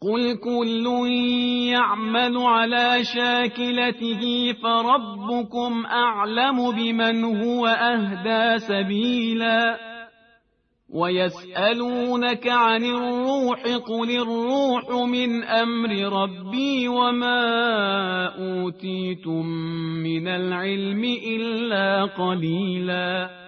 قل كل يعمل على شاكلته فربكم أعلم بمن هو أهدى سبيلا ويسألونك عن الروح قل الروح من أمر ربي وما أوتيتم من العلم إلا قليلاً